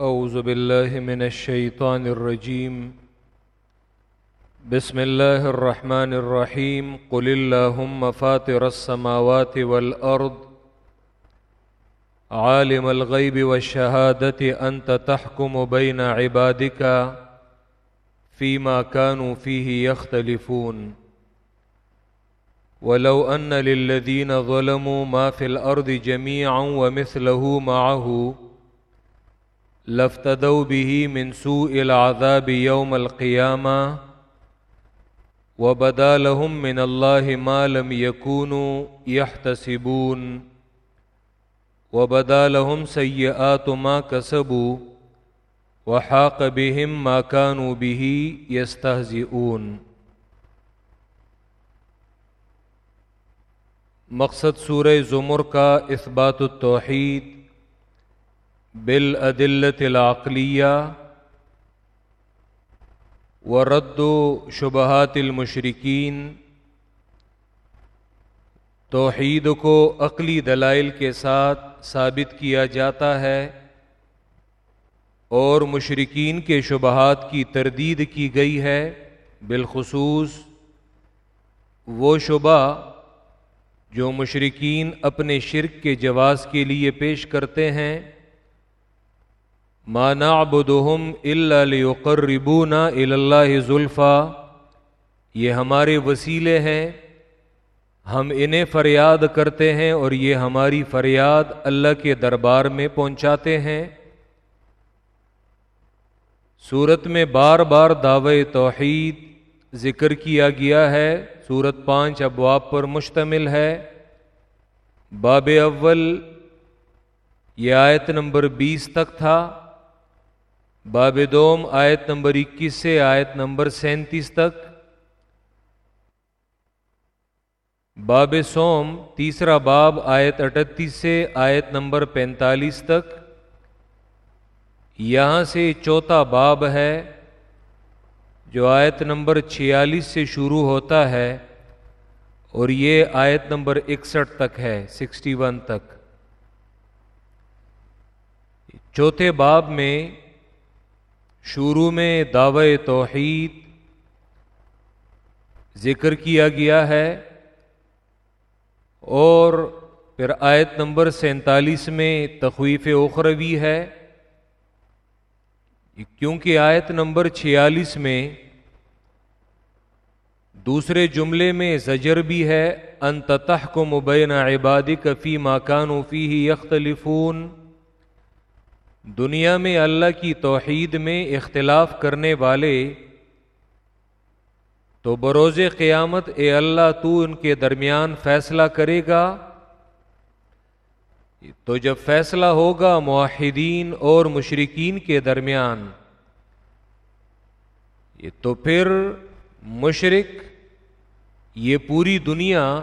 أعوذ بالله من الشيطان الرجيم. بسم الله الرحمن الرحيم. قل اللهم فاطر السماوات والأرض. عالم الغيب والشهادة أنت تحكم بين عبادك فيما كانوا فيه يختلفون. ولو أن للذين ظلموا ما في الأرض جميعا ومثله معه لافتدوا به من سوء العذاب يوم القيامة وبدا لهم من الله ما لم يكونوا يحتسبون وبدا لهم سيئات ما كسبوا وحاق بهم ما كانوا به يستهزئون مقصد سورہ زمر کا اثبات التوحید بالعدلت العقلیہ و رد و شبہات المشرقین توحید کو عقلی دلائل کے ساتھ ثابت کیا جاتا ہے اور مشرقین کے شبہات کی تردید کی گئی ہے بالخصوص وہ شبہ جو مشرقین اپنے شرک کے جواز کے لیے پیش کرتے ہیں ما نعبدهم الا ليقربونا الى الله زلفا۔ یہ ہمارے وسیلے ہیں۔ ہم انہیں فریاد کرتے ہیں اور یہ ہماری فریاد اللہ کے دربار میں پہنچاتے ہیں۔ صورت میں بار بار دعوی توحید ذکر کیا گیا ہے۔ صورت پانچ ابواب پر مشتمل ہے۔ باب اول، یہ آیت نمبر بیس تک تھا۔ باب دوم آیت نمبر اکیس سے آیت نمبر سینتیس تک۔ باب سوم، تیسرا باب، آیت اٹھتیس سے آیت نمبر پینتالیس تک۔ یہاں سے چوتھا باب ہے، جو آیت نمبر چھیالیس سے شروع ہوتا ہے، اور یہ آیت نمبر اکسٹھ تک ہے، سکسٹی ون تک۔ چوتھے باب میں شروع میں دعوی توحید ذکر کیا گیا ہے اور پھر آیت نمبر سینتالیس میں تخویف اخروی ہے۔ کیونکہ آیت نمبر چھیالیس میں دوسرے جملے میں زجر بھی ہے انتتح کو مبین عبادی کفی ماکان فی ہی یختلفون۔ دنیا میں اللہ کی توحید میں اختلاف کرنے والے، تو بروز قیامت اے اللہ تو ان کے درمیان فیصلہ کرے گا۔ تو جب فیصلہ ہوگا معاہدین اور مشرقین کے درمیان، یہ تو پھر مشرق یہ پوری دنیا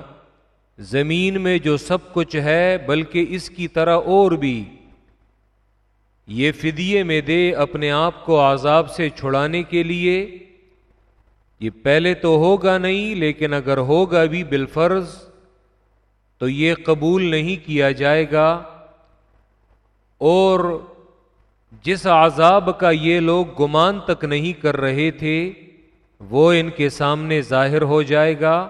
زمین میں جو سب کچھ ہے، بلکہ اس کی طرح اور بھی۔ یہ فدیے میں دے اپنے آپ کو عذاب سے چھڑانے کے لیے۔ یہ پہلے تو ہوگا نہیں، لیکن اگر ہوگا بھی بالفرض، تو یہ قبول نہیں کیا جائے گا۔ اور جس عذاب کا یہ لوگ گمان تک نہیں کر رہے تھے، وہ ان کے سامنے ظاہر ہو جائے گا۔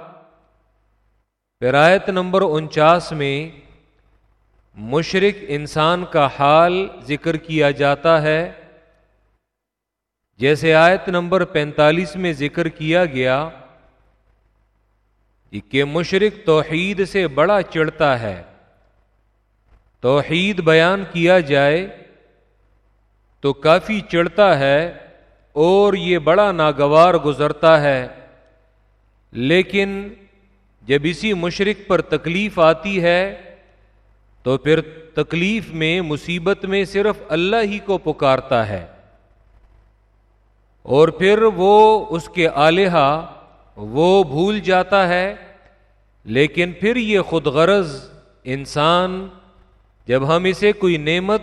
پرایت نمبر انچاس میں مشرق انسان کا حال ذکر کیا جاتا ہے۔ جیسے آیت نمبر پینتالیس میں ذکر کیا گیا کہ مشرق توحید سے بڑا چڑھتا ہے۔ توحید بیان کیا جائے تو کافی چڑھتا ہے اور یہ بڑا ناگوار گزرتا ہے۔ لیکن جب اسی مشرق پر تکلیف آتی ہے تو پھر تکلیف میں، مصیبت میں صرف اللہ ہی کو پکارتا ہے۔ اور پھر وہ اس کے آلیہ، وہ بھول جاتا ہے۔ لیکن پھر یہ خود غرض انسان، جب ہم اسے کوئی نعمت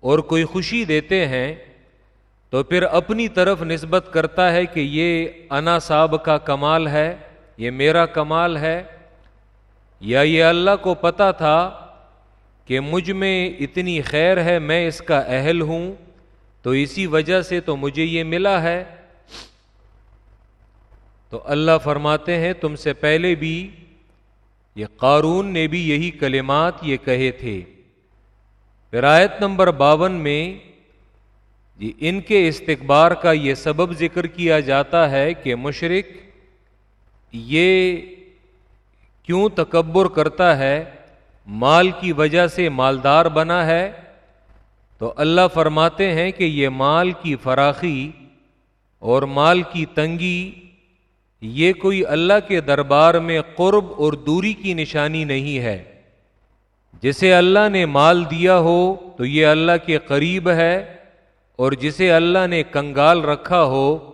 اور کوئی خوشی دیتے ہیں، تو پھر اپنی طرف نسبت کرتا ہے کہ یہ انا صاحب کا کمال ہے، یہ میرا کمال ہے۔ یا یہ اللہ کو پتا تھا کہ مجھ میں اتنی خیر ہے میں اس کا اہل ہوں، تو اسی وجہ سے تو مجھے یہ ملا ہے۔ تو اللہ فرماتے ہیں، تم سے پہلے بھی یہ قارون نے بھی یہی کلمات یہ کہے تھے۔ آیت نمبر باون میں جی ان کے استقبار کا یہ سبب ذکر کیا جاتا ہے کہ مشرق یہ کیوں تکبر کرتا ہے؟ مال کی وجہ سے مالدار بنا ہے، تو اللہ فرماتے ہیں کہ یہ مال کی فراخی اور مال کی تنگی، یہ کوئی اللہ کے دربار میں قرب اور دوری کی نشانی نہیں ہے۔ جسے اللہ نے مال دیا ہو، تو یہ اللہ کے قریب ہے، اور جسے اللہ نے کنگال رکھا ہو،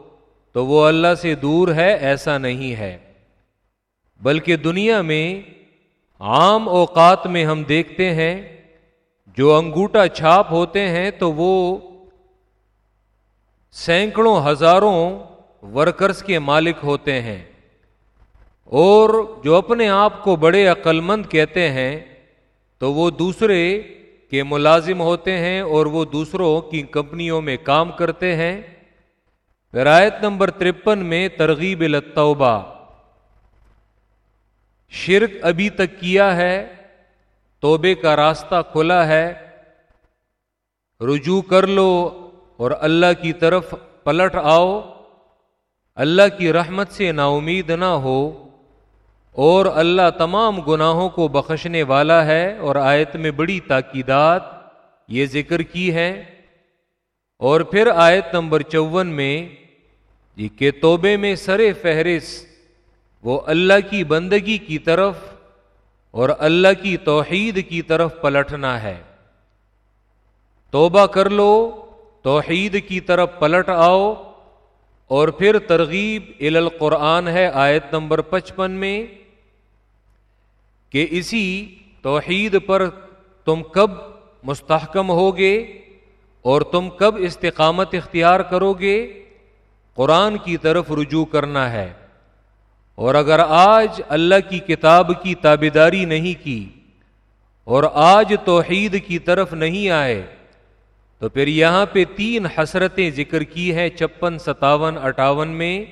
تو وہ اللہ سے دور ہے، ایسا نہیں ہے۔ بلکہ دنیا میں عام اوقات میں ہم دیکھتے ہیں، جو انگوٹا چھاپ ہوتے ہیں تو وہ سینکڑوں ہزاروں ورکرز کے مالک ہوتے ہیں۔ اور جو اپنے آپ کو بڑے عقل مند کہتے ہیں، تو وہ دوسرے کے ملازم ہوتے ہیں اور وہ دوسروں کی کمپنیوں میں کام کرتے ہیں۔ رایت نمبر ترپن میں ترغیب التوبہ شرک ابھی تک کیا ہے، توبے کا راستہ کھلا ہے، رجوع کر لو اور اللہ کی طرف پلٹ آؤ۔ اللہ کی رحمت سے نا امید نہ ہو۔ اور اللہ تمام گناہوں کو بخشنے والا ہے۔ اور آیت میں بڑی تاکیدات یہ ذکر کی ہے اور پھر آیت نمبر چون میں کہ توبے میں سر فہرست وہ اللہ کی بندگی کی طرف اور اللہ کی توحید کی طرف پلٹنا ہے۔ توبہ کر لو، توحید کی طرف پلٹ آؤ۔ اور پھر ترغیب ال القرآن ہے آیت نمبر پچپن میں کہ اسی توحید پر تم کب مستحکم ہوگے اور تم کب استقامت اختیار کرو گے۔ قرآن کی طرف رجوع کرنا ہے۔ اور اگر آج اللہ کی کتاب کی تابیداری نہیں کی اور آج توحید کی طرف نہیں آئے، تو پھر یہاں پہ تین حسرتیں ذکر کی ہیں چپن ستاون، اٹھاون میں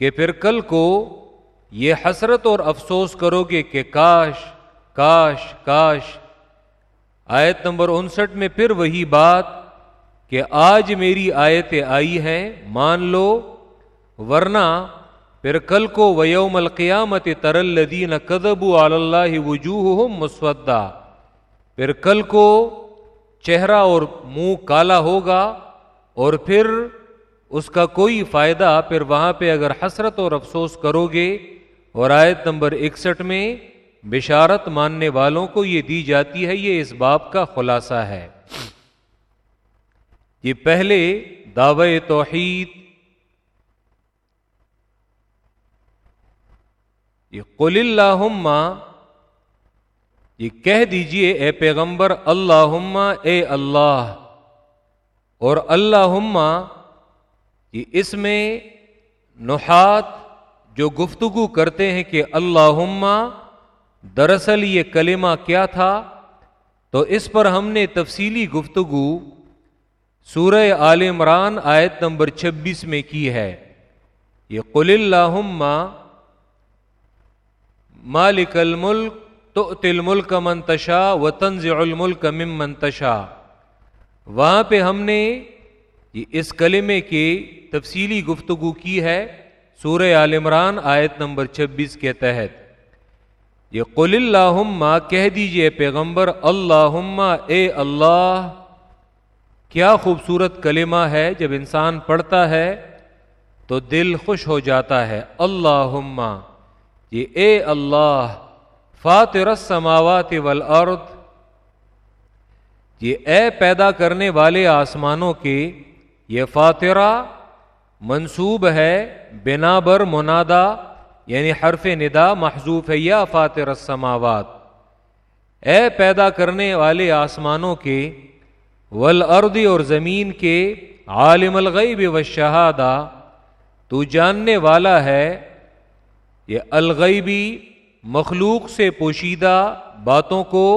کہ پھر کل کو یہ حسرت اور افسوس کرو گے کہ کاش کاش کاش۔ آیت نمبر انسٹھ میں پھر وہی بات کہ آج میری آیتیں آئی ہیں، مان لو، ورنہ پھر کل کو ویوم القیامت ترلدین کدب اللہ وجوہ مسودہ پھر کل کو چہرہ اور منہ کالا ہوگا اور پھر اس کا کوئی فائدہ پھر وہاں پہ اگر حسرت اور افسوس کرو گے اور آیت نمبر اکسٹھ میں بشارت ماننے والوں کو یہ دی جاتی ہے، یہ اس باپ کا خلاصہ ہے۔ یہ پہلے دعوے توحید یہ قل اللہ یہ کہہ دیجیے اے پیغمبر اللہ اے اللہ، اور اللہ یہ اس میں نحات جو گفتگو کرتے ہیں کہ اللہ دراصل یہ کلمہ کیا تھا؟ تو اس پر ہم نے تفصیلی گفتگو سورہ عال عمران آیت نمبر چھبیس میں کی ہے۔ یہ قل اللہ مالک الملک تو تل ملک منتشا و تنز الملک مم منتشا وہاں پہ ہم نے اس کلمے کی تفصیلی گفتگو کی ہے، سورہ عال عمران آیت نمبر چھبیس کے تحت۔ یہ قل اللہ کہہ دیجیے پیغمبر اللہ اے اللہ، کیا خوبصورت کلمہ ہے، جب انسان پڑھتا ہے تو دل خوش ہو جاتا ہے اللہ یہ اے اللہ فاتر السماوات والارض یہ اے پیدا کرنے والے آسمانوں کے، یہ فاترہ منصوب ہے بنا بر منادا یعنی حرف ندا محضوف ہے، یا فاتر السماوات۔ اے پیدا کرنے والے آسمانوں کے ولردی اور زمین کے، عالم الغیب و شہادہ تو جاننے والا ہے یہ الغیبی مخلوق سے پوشیدہ باتوں کو،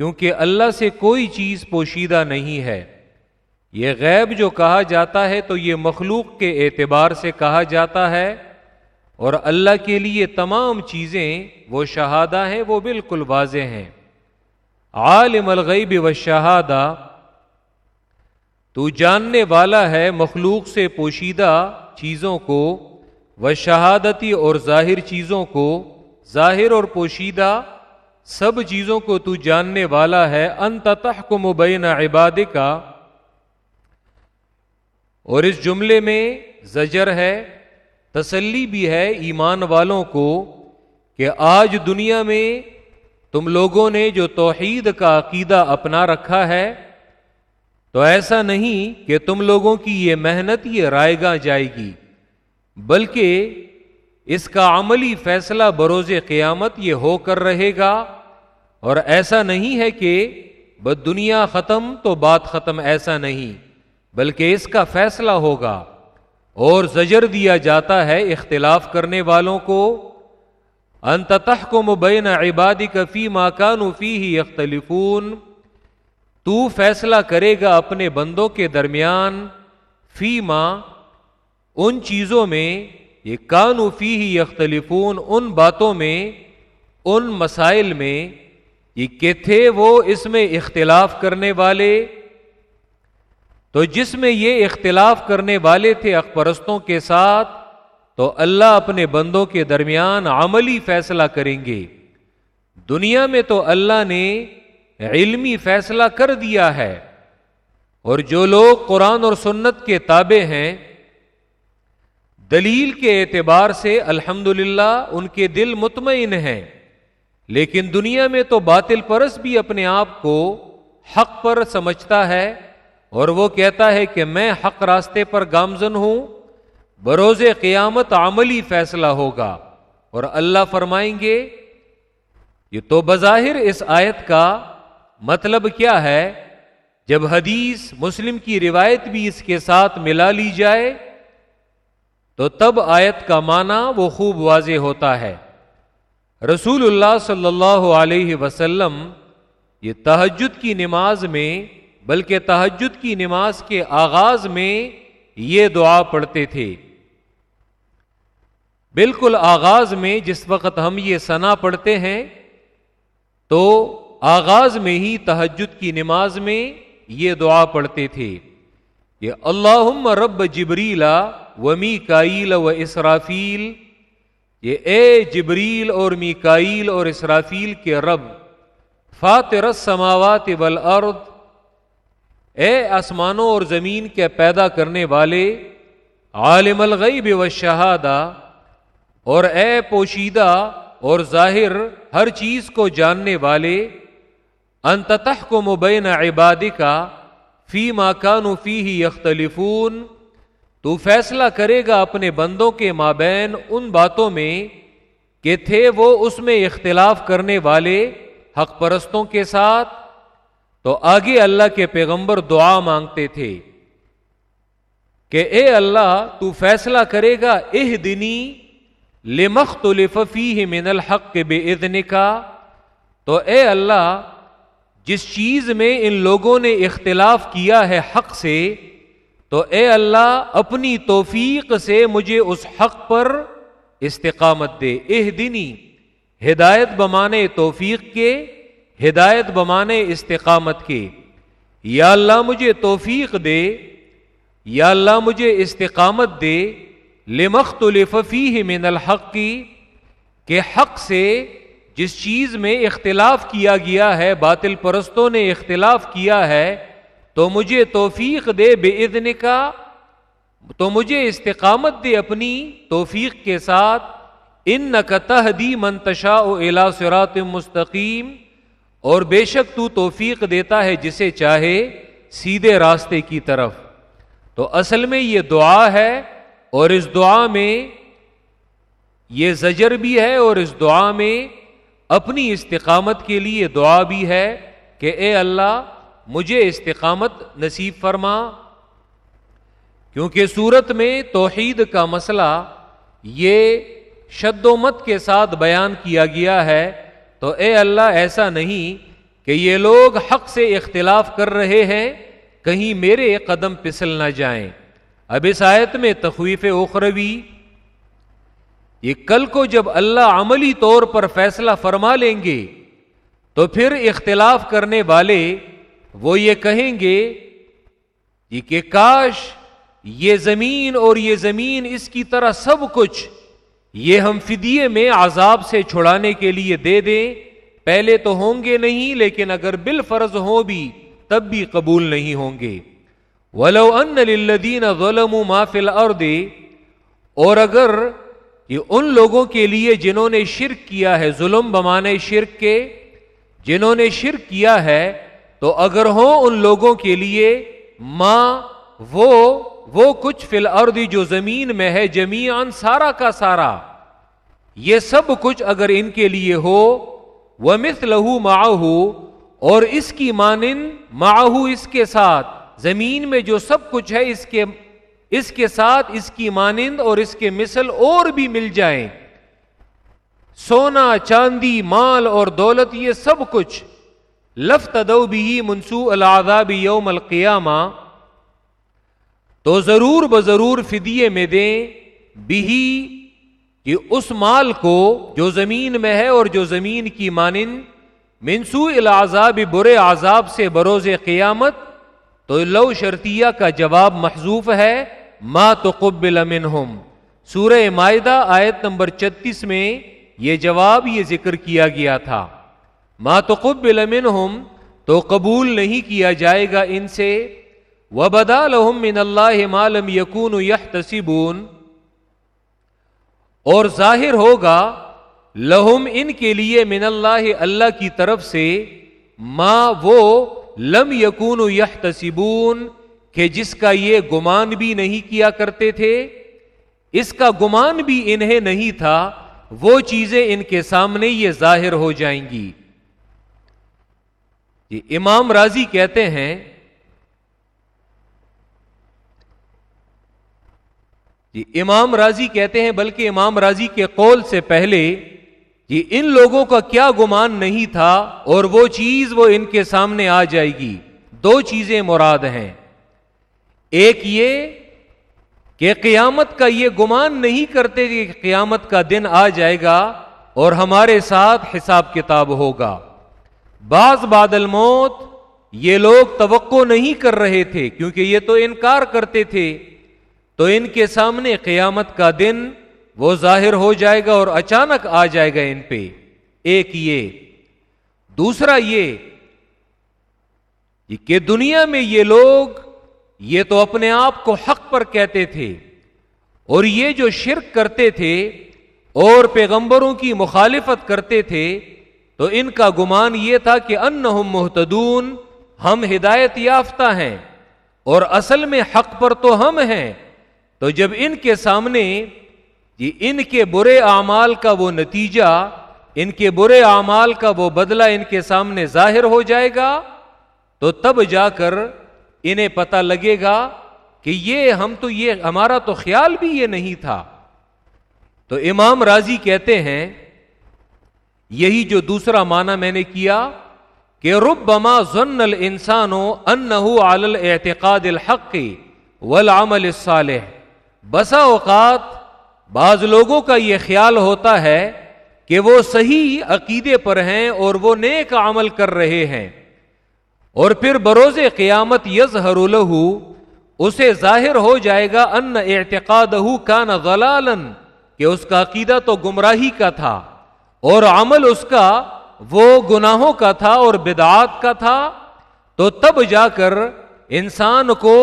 کیونکہ اللہ سے کوئی چیز پوشیدہ نہیں ہے۔ یہ غیب جو کہا جاتا ہے تو یہ مخلوق کے اعتبار سے کہا جاتا ہے، اور اللہ کے لیے تمام چیزیں وہ شہادہ ہیں، وہ بالکل واضح ہیں۔ عالم الغیب و شہادہ، تو جاننے والا ہے مخلوق سے پوشیدہ چیزوں کو وہ شہادتی اور ظاہر چیزوں کو، ظاہر اور پوشیدہ سب چیزوں کو تو جاننے والا ہے، انت تحکم بین عباد کا اور اس جملے میں زجر ہے، تسلی بھی ہے ایمان والوں کو کہ آج دنیا میں تم لوگوں نے جو توحید کا عقیدہ اپنا رکھا ہے، تو ایسا نہیں کہ تم لوگوں کی یہ محنت یہ رائے گا جائے گی۔ بلکہ اس کا عملی فیصلہ بروز قیامت یہ ہو کر رہے گا اور ایسا نہیں ہے کہ بد دنیا ختم تو بات ختم ایسا نہیں، بلکہ اس کا فیصلہ ہوگا اور زجر دیا جاتا ہے اختلاف کرنے والوں کو۔ انتتح کو مبین عبادی کفی ماکان فی ہی اختلفون تو فیصلہ کرے گا اپنے بندوں کے درمیان فی ماں ان چیزوں میں، یہ کانوفی ہی یختلفون ان باتوں میں، ان مسائل میں، یہ کہ تھے وہ اس میں اختلاف کرنے والے۔ تو جس میں یہ اختلاف کرنے والے تھے اخبرستوں کے ساتھ، تو اللہ اپنے بندوں کے درمیان عملی فیصلہ کریں گے۔ دنیا میں تو اللہ نے علمی فیصلہ کر دیا ہے۔ اور جو لوگ قرآن اور سنت کے تابع ہیں دلیل کے اعتبار سے الحمد ان کے دل مطمئن ہیں، لیکن دنیا میں تو باطل پرس بھی اپنے آپ کو حق پر سمجھتا ہے اور وہ کہتا ہے کہ میں حق راستے پر گامزن ہوں، بروز قیامت عملی فیصلہ ہوگا اور اللہ فرمائیں گے، یہ تو بظاہر اس آیت کا مطلب کیا ہے؟ جب حدیث مسلم کی روایت بھی اس کے ساتھ ملا لی جائے تو تب آیت کا معنی وہ خوب واضح ہوتا ہے۔ رسول اللہ صلی اللہ علیہ وسلم یہ تحجد کی نماز میں، بلکہ تحجد کی نماز کے آغاز میں یہ دعا پڑھتے تھے۔ بالکل آغاز میں جس وقت ہم یہ سنا پڑھتے ہیں، تو آغاز میں ہی تحجد کی نماز میں یہ دعا پڑھتے تھے۔ یہ اللہ رب جبریلا و کائل و اسرافیل یہ اے جبریل اور میکائیل اور اسرافیل کے رب فاتر السماوات والارض، اے آسمانوں اور زمین کے پیدا کرنے والے، عالم الغیب و شہادہ اور اے پوشیدہ اور ظاہر ہر چیز کو جاننے والے انتتح کو مبین عبادی کا فی ماکان فی ہی یختلفون تو فیصلہ کرے گا اپنے بندوں کے مابین ان باتوں میں کہ تھے وہ اس میں اختلاف کرنے والے حق پرستوں کے ساتھ، تو آگے اللہ کے پیغمبر دعا مانگتے تھے کہ اے اللہ تو فیصلہ کرے گا اہ دنی لمخت لففی من الحق بے ادن کا تو اے اللہ جس چیز میں ان لوگوں نے اختلاف کیا ہے حق سے تو اے اللہ اپنی توفیق سے مجھے اس حق پر استقامت دے۔ اہ دینی ہدایت بمانے توفیق کے، ہدایت بمانے استقامت کے۔ یا اللہ مجھے توفیق دے، یا اللہ مجھے استقامت دے۔ لمخت الففی من الحق کی کہ حق سے جس چیز میں اختلاف کیا گیا ہے، باطل پرستوں نے اختلاف کیا ہے تو مجھے توفیق دے بے ادن کا، تو مجھے استقامت دے اپنی توفیق کے ساتھ ان نقتہ دی منتشا و الا سرات مستقیم، اور بے شک تو توفیق دیتا ہے جسے چاہے سیدھے راستے کی طرف۔ تو اصل میں یہ دعا ہے، اور اس دعا میں یہ زجر بھی ہے، اور اس دعا میں اپنی استقامت کے لیے دعا بھی ہے کہ اے اللہ مجھے استقامت نصیب فرما، کیونکہ صورت میں توحید کا مسئلہ یہ شد و مت کے ساتھ بیان کیا گیا ہے، تو اے اللہ ایسا نہیں کہ یہ لوگ حق سے اختلاف کر رہے ہیں، کہیں میرے قدم پسل نہ جائیں۔ اب اس آیت میں تخویف اخروی، یہ کل کو جب اللہ عملی طور پر فیصلہ فرما لیں گے، تو پھر اختلاف کرنے والے وہ یہ کہیں گے جی کہ کاش یہ زمین اور یہ زمین اس کی طرح سب کچھ یہ ہم فدیے میں عذاب سے چھڑانے کے لیے دے دیں، پہلے تو ہوں گے نہیں، لیکن اگر بال فرض ہو بھی، تب بھی قبول نہیں ہوں گے۔ ولو ان للذین ظلموا ما فی الارض اور اگر یہ ان لوگوں کے لیے جنہوں نے شرک کیا ہے، ظلم بمانے شرک کے، جنہوں نے شرک کیا ہے تو اگر ہو ان لوگوں کے لیے، ماں، وہ وہ کچھ فی الارض جو زمین میں ہے جمیان سارا کا سارا۔ یہ سب کچھ اگر ان کے لیے ہو وہ مس لہو اور اس کی مانند ماہو اس کے ساتھ، زمین میں جو سب کچھ ہے اس کے اس کے ساتھ اس کی مانند اور اس کے مثل اور بھی مل جائیں۔ سونا، چاندی، مال اور دولت، یہ سب کچھ۔ لفت دو بھی منسو العذاب یوم القیامہ، تو ضرور بضرور فدیے میں دیں بھی کہ اس مال کو جو زمین میں ہے اور جو زمین کی مانند منسو العذاب برے عذاب سے بروز قیامت، تو لو شرطیہ کا جواب محضوف ہے، ما تو قبل منہم۔ سورہ معدہ آیت نمبر چتیس میں یہ جواب، یہ ذکر کیا گیا تھا۔ ما تو قبل منہم تو قبول نہیں کیا جائے گا ان سے. وبدا لہم من اللہ مالم یقون یحتسبون. اور ظاہر ہوگا لہم ان کے لیے من اللہ اللہ کی طرف سے ما وہ لم یقون یحتسبون کہ جس کا یہ گمان بھی نہیں کیا کرتے تھے. اس کا گمان بھی انہیں نہیں تھا، وہ چیزیں ان کے سامنے یہ ظاہر ہو جائیں گی. یہ امام راضی کہتے ہیں جی امام راضی کہتے ہیں بلکہ امام راضی کے قول سے پہلے کہ ان لوگوں کا کیا گمان نہیں تھا اور وہ چیز وہ ان کے سامنے آ جائے گی۔ دو چیزیں مراد ہیں۔ ایک یہ کہ قیامت کا یہ گمان نہیں کرتے کہ قیامت کا دن آ جائے گا اور ہمارے ساتھ حساب کتاب ہوگا۔ بعض بادل موت، یہ لوگ توقع نہیں کر رہے تھے کیونکہ یہ تو انکار کرتے تھے۔ تو ان کے سامنے قیامت کا دن وہ ظاہر ہو جائے گا اور اچانک آ جائے گا ان پہ۔ ایک یہ۔ دوسرا یہ کہ دنیا میں یہ لوگ یہ تو اپنے آپ کو حق پر کہتے تھے اور یہ جو شرک کرتے تھے اور پیغمبروں کی مخالفت کرتے تھے تو ان کا گمان یہ تھا کہ ان محتدون ہم ہدایت یافتہ ہیں اور اصل میں حق پر تو ہم ہیں۔ تو جب ان کے سامنے جی، ان کے برے اعمال کا وہ نتیجہ، ان کے برے اعمال کا وہ بدلہ ان کے سامنے ظاہر ہو جائے گا، تو تب جا کر انہیں پتہ لگے گا کہ یہ ہم تو یہ، ہمارا تو خیال بھی یہ نہیں تھا۔ تو امام راضی کہتے ہیں یہی جو دوسرا معنی میں نے کیا کہ رب بما ضن ال انسانوں ان اعتقاد الحق والعمل الصالح۔ بسا اوقات بعض لوگوں کا یہ خیال ہوتا ہے کہ وہ صحیح عقیدے پر ہیں اور وہ نیک عمل کر رہے ہیں۔ اور پھر بروز قیامت یز ہر اسے ظاہر ہو جائے گا ان اعتقاد کا نہ کہ اس کا عقیدہ تو گمراہی کا تھا۔ اور عمل اس کا وہ گناہوں کا تھا اور بدعات کا تھا، تو تب جا کر انسان کو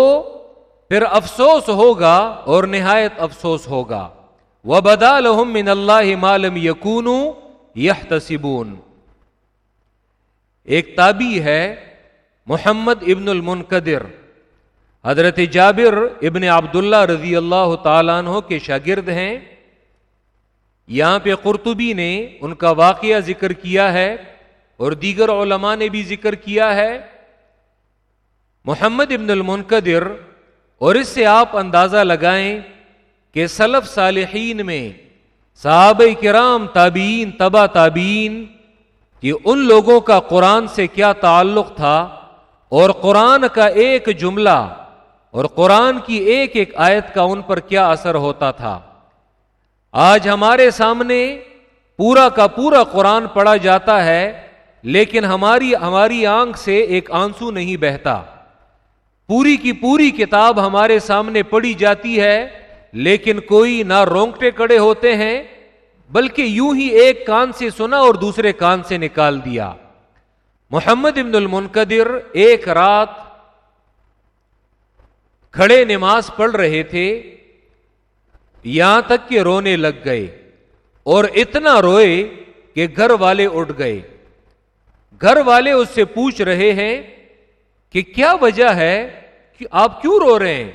پھر افسوس ہوگا اور نہایت افسوس ہوگا۔ و بدا لحم من اللہ مالم یقون یہ ایک تابی ہے محمد ابن المنقدر حضرت جابر ابن عبداللہ رضی اللہ تعالیٰ عنہ کے شاگرد ہیں۔ یہاں پہ قرطبی نے ان کا واقعہ ذکر کیا ہے اور دیگر علماء نے بھی ذکر کیا ہے۔ محمد ابن المنقدر، اور اس سے آپ اندازہ لگائیں کہ سلف صالحین میں صحابہ کرام تابین تبا تابین کہ ان لوگوں کا قرآن سے کیا تعلق تھا اور قرآن کا ایک جملہ اور قرآن کی ایک ایک آیت کا ان پر کیا اثر ہوتا تھا۔ آج ہمارے سامنے پورا کا پورا قرآن پڑھا جاتا ہے، لیکن ہماری ہماری آنکھ سے ایک آنسو نہیں بہتا۔ پوری کی پوری کتاب ہمارے سامنے پڑھی جاتی ہے، لیکن کوئی نہ رونگٹے کڑے ہوتے ہیں، بلکہ یوں ہی ایک کان سے سنا اور دوسرے کان سے نکال دیا۔ محمد ابن المنقدر ایک رات کھڑے نماز پڑھ رہے تھے۔ یہاں تک کہ رونے لگ گئے اور اتنا روئے کہ گھر والے اٹھ گئے۔ گھر والے اس سے پوچھ رہے ہیں کہ کیا وجہ ہے کہ آپ کیوں رو رہے ہیں؟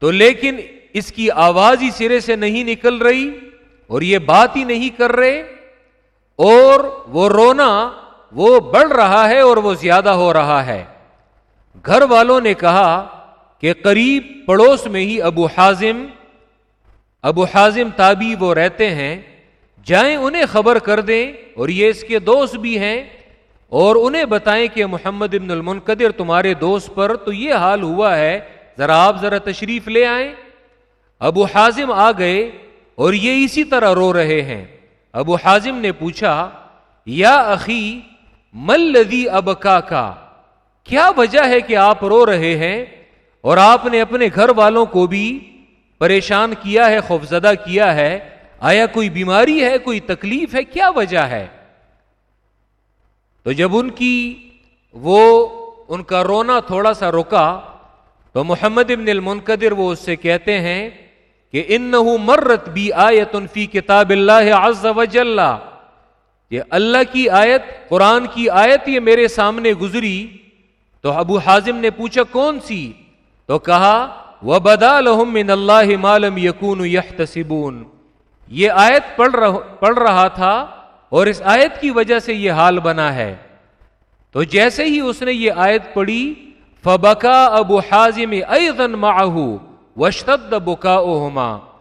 تو لیکن اس کی آواز ہی سرے سے نہیں نکل رہی اور یہ بات ہی نہیں کر رہے اور وہ رونا وہ بڑھ رہا ہے اور وہ زیادہ ہو رہا ہے۔ گھر والوں نے کہا کہ قریب پڑوس میں ہی ابو حازم ابو حازم تابی وہ رہتے ہیں۔ جائیں انہیں خبر کر دیں اور یہ اس کے دوست بھی ہیں۔ اور انہیں بتائیں کہ محمد ابن المنقدر تمہارے دوست پر تو یہ حال ہوا ہے، ذرا آپ ذرا تشریف لے آئیں۔ ابو حازم آ گئے اور یہ اسی طرح رو رہے ہیں۔ ابو حازم نے پوچھا، یا اخی ملدی اب کا کیا وجہ ہے کہ آپ رو رہے ہیں؟ اور آپ نے اپنے گھر والوں کو بھی پریشان کیا ہے، خوفزدہ کیا ہے، آیا کوئی بیماری ہے، کوئی تکلیف ہے، کیا وجہ ہے؟ تو جب ان کی وہ، ان کا رونا تھوڑا سا رکا، تو محمد ابن المنقدر وہ اس سے کہتے ہیں کہ ان مرت بھی آیت فی کتاب اللہ عز و یہ اللہ کی آیت، قرآن کی آیت یہ میرے سامنے گزری، تو ابو حازم نے پوچھا کون سی؟ تو کہا وہ بدا لہم من اللہ مالم یقون یہ آیت پڑھ رہا پڑھ رہا تھا اور اس آیت کی وجہ سے یہ حال بنا ہے۔ تو جیسے ہی اس نے یہ آیت پڑھی، فبکا ابو حازم ایضن معہو وشتد بکا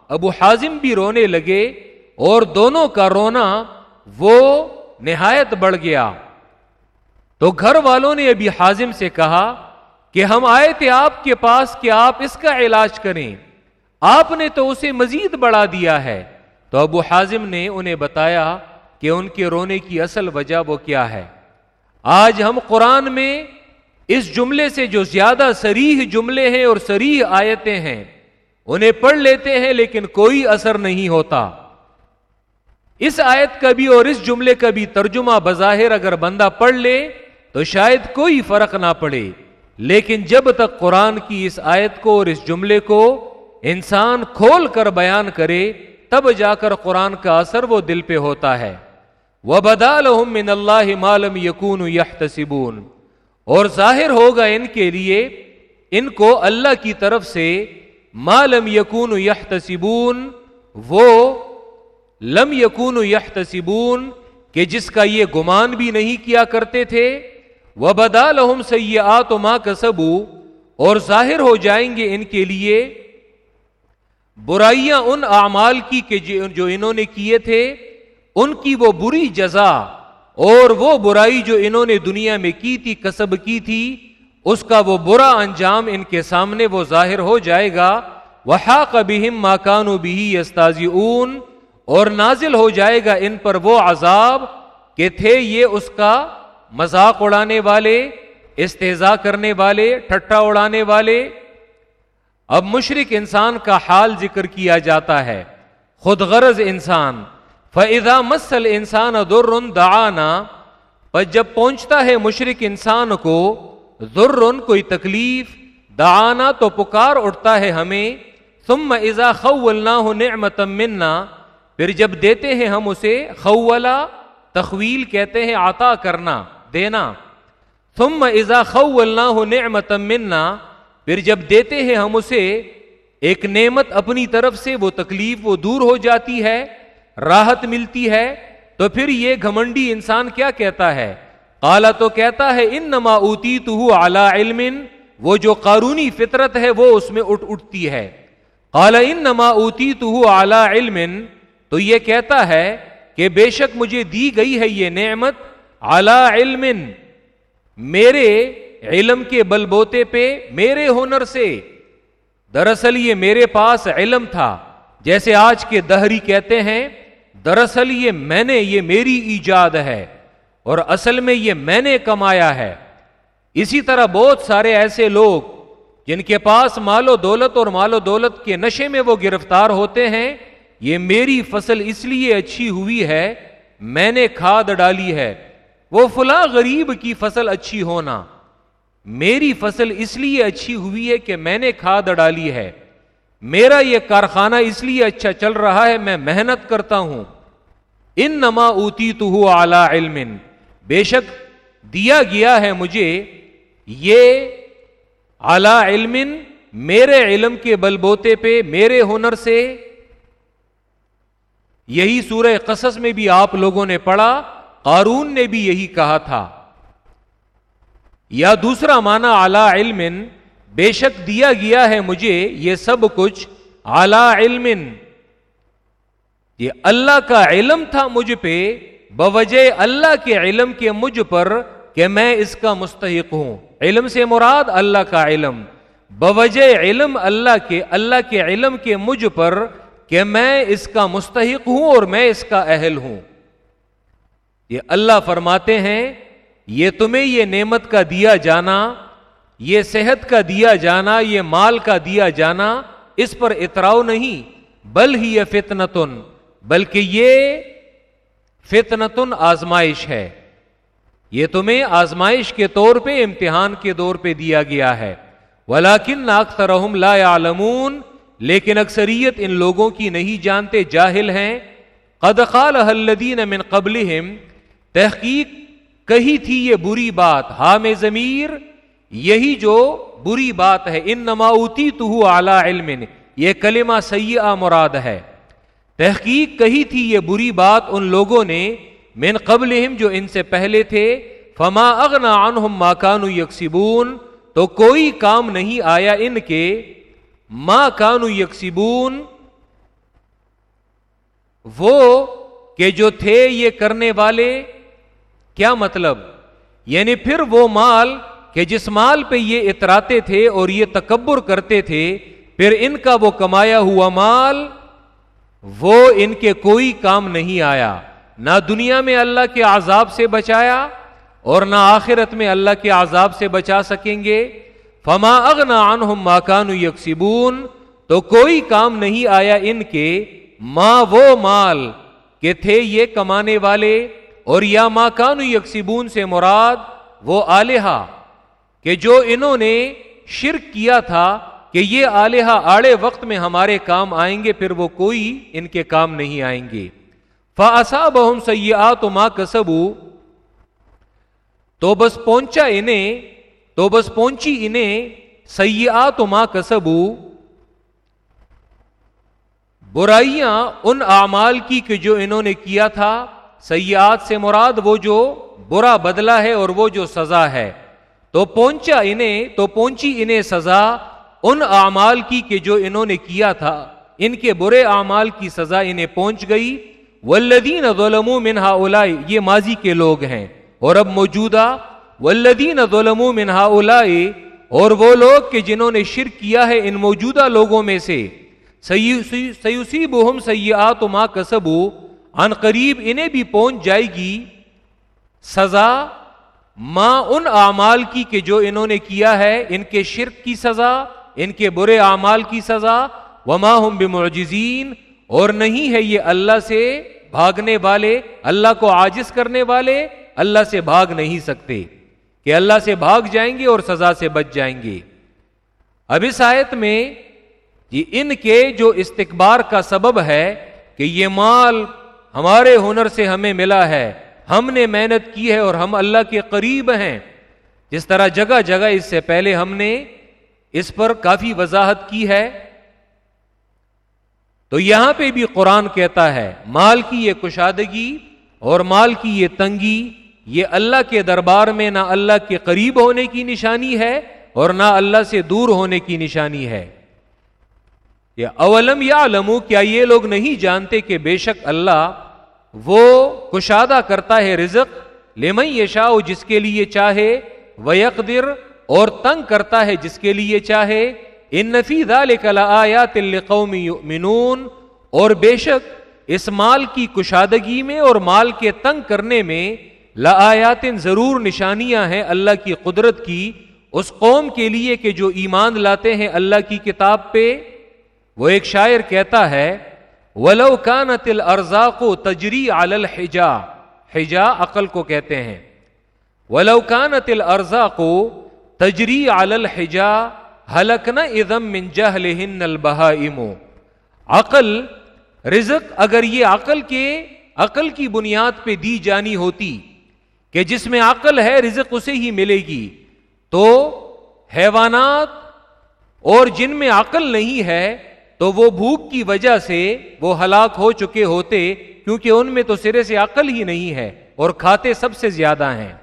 ابو حازم بھی رونے لگے اور دونوں کا رونا وہ نہایت بڑھ گیا۔ تو گھر والوں نے ابھی حازم سے کہا کہ ہم آئے تھے آپ کے پاس کہ آپ اس کا علاج کریں۔ آپ نے تو اسے مزید بڑھا دیا ہے۔ تو ابو حازم نے انہیں بتایا کہ ان کے رونے کی اصل وجہ وہ کیا ہے۔ آج ہم قرآن میں اس جملے سے جو زیادہ سریح جملے ہیں اور سریح آیتیں ہیں، انہیں پڑھ لیتے ہیں لیکن کوئی اثر نہیں ہوتا۔ اس آیت کا بھی اور اس جملے کا بھی ترجمہ بظاہر اگر بندہ پڑھ لے تو شاید کوئی فرق نہ پڑے۔ لیکن جب تک قرآن کی اس آیت کو اور اس جملے کو انسان کھول کر بیان کرے، تب جا کر قرآن کا اثر وہ دل پہ ہوتا ہے۔ وہ بدال من اللہ مالم یقون یحتسبون اور ظاہر ہوگا ان کے لیے، ان کو اللہ کی طرف سے مالم یقون یحتسبون وہ لم یقون یحتسبون کہ جس کا یہ گمان بھی نہیں کیا کرتے تھے وہ بدا لہم سیاحت ماں کسبو اور ظاہر ہو جائیں گے ان کے لیے برائیاں ان اعمال کی کہ جی- جو انہوں نے کیے تھے، ان کی وہ بری جزا اور وہ برائی جو انہوں نے دنیا میں کی تھی، کسب کی تھی، اس کا وہ برا انجام ان کے سامنے وہ ظاہر ہو جائے گا۔ وہ کبیم ماکان بھی استاذی اون اور نازل ہو جائے گا ان پر وہ عذاب کہ تھے یہ اس کا مذاق اڑانے والے، استحضا کرنے والے ٹھٹا اڑانے والے۔ اب مشرق انسان کا حال ذکر کیا جاتا ہے۔ خود غرض انسان۔ فضا مسل انسان در دعانا۔ پر جب پہنچتا ہے مشرق انسان کو ذر کوئی تکلیف، دعانا تو پکار اٹھتا ہے ہمیں۔ ثم اذا خولناہ نعمت منا۔ پھر جب دیتے ہیں ہم اسے، خولا تخویل کہتے ہیں عطا کرنا۔ دینا۔ ثم اذا خولناہ نعمت منا، پھر جب دیتے ہیں ہم اسے، ایک نعمت اپنی طرف سے وہ تکلیف وہ دور ہو جاتی ہے، راحت ملتی ہے، تو پھر یہ گھمنڈی انسان کیا کہتا ہے؟ کالا تو کہتا ہے ان نما اوتی تو علم، وہ جو قانونی فطرت ہے وہ اس میں اٹھ اٹھتی ہے۔ کالا ان نما اوتی تو علم، تو یہ کہتا ہے کہ بے شک مجھے دی گئی ہے یہ نعمت اعلی علم، میرے علم کے بل بوتے پہ، میرے ہنر سے۔ دراصل یہ میرے پاس علم تھا، جیسے آج کے دہری کہتے ہیں، دراصل یہ میں نے، یہ میری ایجاد ہے، اور اصل میں یہ میں نے کمایا ہے۔ اسی طرح بہت سارے ایسے لوگ، جن کے پاس مال و دولت اور مال و دولت کے نشے میں وہ گرفتار ہوتے ہیں، یہ میری فصل اس لیے اچھی ہوئی ہے، میں نے کھاد ڈالی ہے۔ وہ فلاں غریب کی فصل اچھی ہونا میری فصل اس لیے اچھی ہوئی ہے کہ میں نے کھاد ڈالی ہے۔ میرا یہ کارخانہ اس لیے اچھا چل رہا ہے، میں محنت کرتا ہوں۔ ان نما اوتی تو اعلی علم۔ بے شک دیا گیا ہے مجھے یہ اعلی علم میرے علم کے بل بوتے پہ، میرے ہنر سے۔ یہی سورہ قصص میں بھی آپ لوگوں نے پڑھا۔ قارون نے بھی یہی کہا تھا۔ یا دوسرا معنی اعلی علم بے شک دیا گیا ہے مجھے یہ سب کچھ اعلی علم یہ اللہ کا علم تھا مجھ پہ، بوجہ اللہ کے علم کے مجھ پر کہ میں اس کا مستحق ہوں۔ علم سے مراد اللہ کا علم، بوجہ علم اللہ کے اللہ کے علم کے مجھ پر کہ میں اس کا مستحق ہوں اور میں اس کا اہل ہوں۔ یہ اللہ فرماتے ہیں، یہ تمہیں یہ نعمت کا دیا جانا، یہ صحت کا دیا جانا، یہ مال کا دیا جانا، اس پر اتراؤ نہیں، بل ہی یہ فتنتن، بلکہ یہ فتنتن آزمائش ہے۔ یہ تمہیں آزمائش کے طور پہ، امتحان کے دور پہ دیا گیا ہے۔ ولاکن اکثرہم لا يعلمون لیکن اکثریت ان لوگوں کی نہیں جانتے، جاہل ہیں۔ قد قال الذین من قبلہم تحقیق کہی تھی یہ بری بات ہام ضمیر، یہی جو بری بات ہے ان نماؤتی تو اعلی علم، یہ کلمہ سیاح مراد ہے۔ تحقیق کہی تھی یہ بری بات ان لوگوں نے من قبل جو ان سے پہلے تھے، فما اغنا عنہم ما کانو یکسبون، تو کوئی کام نہیں آیا ان کے۔ ما کانو یکسبون، وہ کہ جو تھے یہ کرنے والے کیا مطلب؟ یعنی پھر وہ مال کہ جس مال پہ یہ اتراتے تھے اور یہ تکبر کرتے تھے، پھر ان کا وہ کمایا ہوا مال، وہ ان کے کوئی کام نہیں آیا۔ نہ دنیا میں اللہ کے عذاب سے بچایا اور نہ آخرت میں اللہ کے عذاب سے بچا سکیں گے۔ فما اغنا عنہم ما کانو یکسبون تو کوئی کام نہیں آیا ان کے، ماں وہ مال کہ تھے یہ کمانے والے۔ اور یا ماں کانو یکسبون سے مراد وہ آلیہ کہ جو انہوں نے شرک کیا تھا کہ یہ آلیہ آڑے وقت میں ہمارے کام آئیں گے، پھر وہ کوئی ان کے کام نہیں آئیں گے۔ فاسا بہم سیاحت ماں کسبو تو بس پہنچا انہیں، تو بس پہنچی انہیں سیاحت ماں کسبو برائیاں ان اعمال کی کہ جو انہوں نے کیا تھا سیاحت سے مراد وہ جو برا بدلا ہے اور وہ جو سزا ہے۔ تو پہنچا انہیں، تو پہنچی انہیں سزا ان اعمال کی کہ جو انہوں نے کیا تھا۔ ان کے برے اعمال کی سزا انہیں پہنچ گئی۔ ولدین ظلم منہا اولائی یہ ماضی کے لوگ ہیں۔ اور اب موجودہ ولدین ظلم منہا اولائی اور وہ لوگ کہ جنہوں نے شرک کیا ہے ان موجودہ لوگوں میں سے۔ سیوسی بہم سیاحت ماں کسبو ان قریب انہیں بھی پہنچ جائے گی سزا ماں ان اعمال کی کہ جو انہوں نے کیا ہے، ان کے شرک کی سزا، ان کے برے اعمال کی سزا، وما ہم بمعجزین، اور نہیں ہے یہ اللہ سے بھاگنے والے، اللہ کو عاجز کرنے والے، اللہ سے بھاگ نہیں سکتے کہ اللہ سے بھاگ جائیں گے اور سزا سے بچ جائیں گے۔ اب اس آیت میں یہ ان کے جو استقبار کا سبب ہے کہ یہ مال ہمارے ہنر سے ہمیں ملا ہے۔ ہم نے محنت کی ہے اور ہم اللہ کے قریب ہیں۔ جس طرح جگہ جگہ اس سے پہلے ہم نے اس پر کافی وضاحت کی ہے۔ تو یہاں پہ بھی قرآن کہتا ہے، مال کی یہ کشادگی اور مال کی یہ تنگی، یہ اللہ کے دربار میں نہ اللہ کے قریب ہونے کی نشانی ہے اور نہ اللہ سے دور ہونے کی نشانی ہے۔ یہ اولم یا لمو کیا یہ لوگ نہیں جانتے کہ بے شک اللہ وہ کشادہ کرتا ہے رزق لمن یشاء جس کے لیے چاہے، ویقدر اور تنگ کرتا ہے جس کے لیے چاہے۔ ان نفی لآیات لقوم یؤمنون۔ اور بے شک اس مال کی کشادگی میں اور مال کے تنگ کرنے میں لآیات ضرور نشانیاں ہیں اللہ کی قدرت کی۔ اس قوم کے لیے کہ جو ایمان لاتے ہیں اللہ کی کتاب پہ۔ وہ ایک شاعر کہتا ہے، ولو کانت الارزاق تجری علی الحجا حجا عقل کو کہتے ہیں۔ ولو کانت الارزاق تجری علی الحجا حلقنا ادم من جہلہن البہائم عقل، رزق اگر یہ عقل کے، عقل کی بنیاد پہ دی جانی ہوتی کہ جس میں عقل ہے، رزق اسے ہی ملے گی، تو حیوانات اور جن میں عقل نہیں ہے تو وہ بھوک کی وجہ سے وہ ہلاک ہو چکے ہوتے کیونکہ ان میں تو سرے سے عقل ہی نہیں ہے اور کھاتے سب سے زیادہ ہیں۔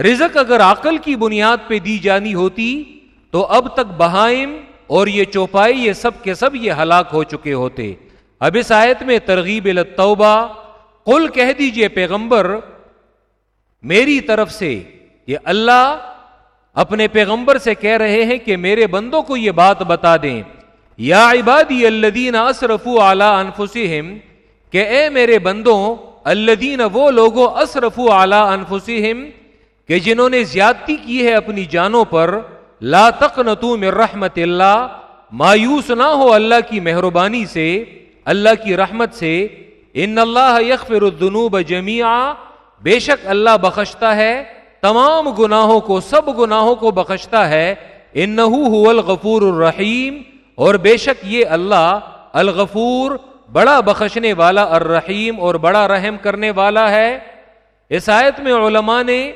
رزق اگر عقل کی بنیاد پہ دی جانی ہوتی تو اب تک بہائم اور یہ چوپائی یہ سب کے سب یہ ہلاک ہو چکے ہوتے۔ اب اس آیت میں ترغیب التوبہ، قل کہہ دیجیے پیغمبر، میری طرف سے، یہ اللہ اپنے پیغمبر سے کہہ رہے ہیں کہ میرے بندوں کو یہ بات بتا دیں۔ یا عبادی الذین اسرفوا علی انفسہم، کہ اے میرے بندوں، الذین وہ لوگوں اسرفوا علی انفسہم، کہ جنہوں نے زیادتی کی ہے اپنی جانوں پر، لا تقنطوا من رحمت اللہ، مایوس نہ ہو اللہ کی مہربانی سے، اللہ کی رحمت سے، ان اللہ یغفر الذنوب جميعا بے شک اللہ بخشتا ہے، تمام گناہوں کو، سب گناہوں کو بخشتا ہے، انہو الغفور الرحیم۔ اور بے شک یہ اللہ الغفور، بڑا بخشنے والا، الرحیم اور بڑا رحم کرنے والا ہے۔ اس آیت میں علماء نے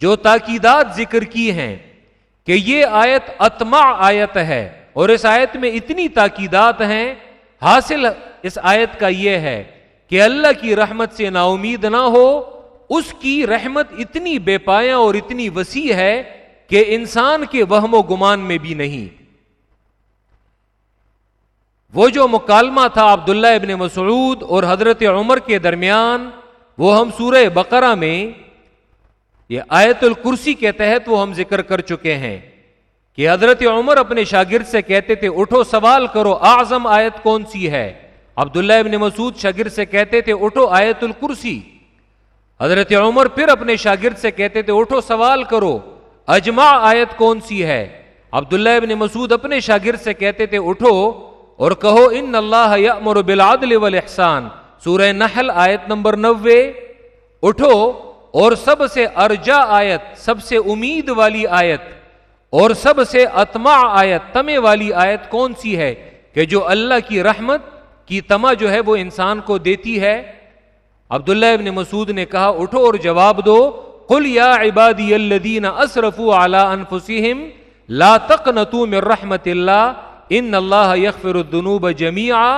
جو تاکیدات ذکر کی ہیں کہ یہ آیت اتما آیت ہے اور اس آیت میں اتنی تاکیدات ہیں، حاصل اس آیت کا یہ ہے کہ اللہ کی رحمت سے نا امید نہ ہو، اس کی رحمت اتنی بے پایا اور اتنی وسیع ہے کہ انسان کے وہم و گمان میں بھی نہیں۔ وہ جو مکالمہ تھا عبداللہ ابن مسعود اور حضرت عمر کے درمیان، وہ ہم سورہ بقرہ میں یہ آیت الکرسی کے تحت وہ ہم ذکر کر چکے ہیں کہ حضرت عمر اپنے شاگرد سے کہتے تھے، اٹھو، سوال کرو، اعظم آیت کون سی ہے؟ عبداللہ ابن مسعود شاگرد سے کہتے تھے، اٹھو، آیت الکرسی. حضرت عمر پھر اپنے شاگرد سے کہتے تھے، اٹھو، سوال کرو، اجماع آیت کون سی ہے؟ عبداللہ ابن مسعود اپنے شاگرد سے کہتے تھے، اٹھو اور کہو، ان اللہ یأمر بالعدل والاحسان. سورہ نحل آیت نمبر نوے، اٹھو اور سب سے ارجا آیت، سب سے امید والی آیت اور سب سے اتما آیت، تمے والی آیت کون سی ہے کہ جو اللہ کی رحمت کی تما جو ہے وہ انسان کو دیتی ہے؟ عبداللہ ابن مسعود نے کہا، اٹھو اور جواب دو، قل یا عبادی الذین اسرفوا علی انفسہم لا تقنطوا من رحمت اللہ ان اللہ یغفر الذنوب جميعا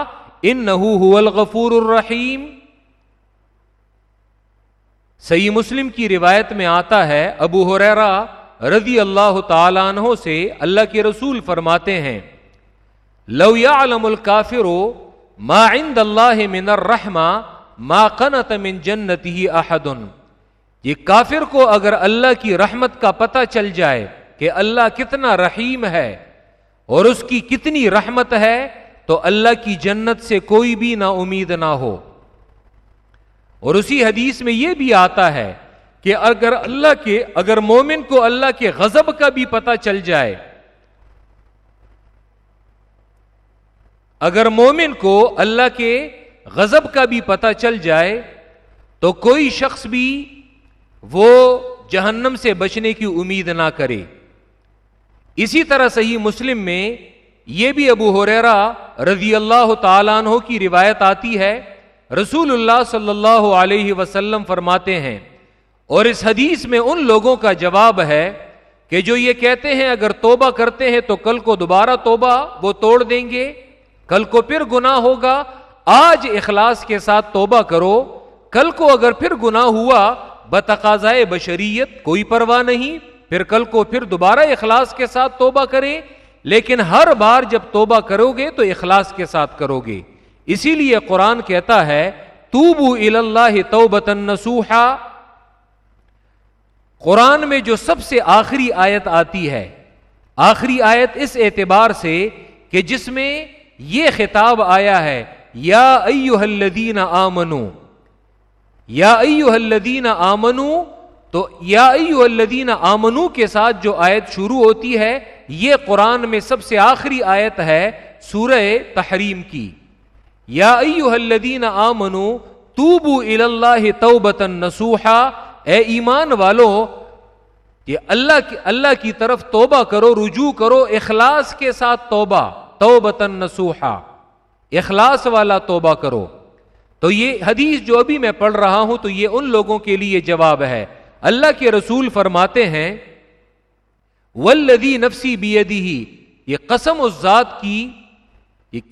انه هو الغفور الرحیم صحیح مسلم کی روایت میں آتا ہے، ابو حریرہ رضی اللہ تعالیٰ عنہ سے اللہ کے رسول فرماتے ہیں، لو يعلم الكافر ما عند اللہ من الرحمہ ما قنت من جنتی احد یہ کافر کو اگر اللہ کی رحمت کا پتہ چل جائے کہ اللہ کتنا رحیم ہے اور اس کی کتنی رحمت ہے تو اللہ کی جنت سے کوئی بھی نا امید نہ ہو۔ اور اسی حدیث میں یہ بھی آتا ہے کہ اگر اللہ کے، اگر مومن کو اللہ کے غضب کا بھی پتہ چل جائے، اگر مومن کو اللہ کے غضب کا بھی پتہ چل جائے، تو کوئی شخص بھی وہ جہنم سے بچنے کی امید نہ کرے۔ اسی طرح صحیح مسلم میں یہ بھی ابو حریرا رضی اللہ تعالیٰ عنہ کی روایت آتی ہے، رسول اللہ صلی اللہ علیہ وسلم فرماتے ہیں، اور اس حدیث میں ان لوگوں کا جواب ہے کہ جو یہ کہتے ہیں، اگر توبہ کرتے ہیں تو کل کو دوبارہ توبہ وہ توڑ دیں گے، کل کو پھر گناہ ہوگا، آج اخلاص کے ساتھ توبہ کرو، کل کو اگر پھر گناہ ہوا، بتقاضائے بشریت کوئی پرواہ نہیں۔ پھر کل کو پھر دوبارہ اخلاص کے ساتھ توبہ کرے لیکن ہر بار جب توبہ کرو گے تو اخلاص کے ساتھ کرو گے۔ اسی لیے قرآن کہتا ہے توبو اللہ توبتن نسوحا قرآن میں جو سب سے آخری آیت آتی ہے، آخری آیت اس اعتبار سے کہ جس میں یہ خطاب آیا ہے، یا ایوہ الذین آمنو یا ایوہ الذین آمنو تو یا الذین آمنو کے ساتھ جو آیت شروع ہوتی ہے، یہ قرآن میں سب سے آخری آیت ہے سورہ تحریم کی۔ یا الذین آمنو، توبو اللہ توبتا نسوحا اے ایمان والو یہ اللہ کی اللہ کی طرف توبہ کرو، رجوع کرو، اخلاص کے ساتھ توبہ، توبتا نسوحا اخلاص والا توبہ کرو۔ تو یہ حدیث جو ابھی میں پڑھ رہا ہوں، تو یہ ان لوگوں کے لیے جواب ہے۔ اللہ کے رسول فرماتے ہیں ولدی نفسی بیدی ہی یہ قسم اس ذات کی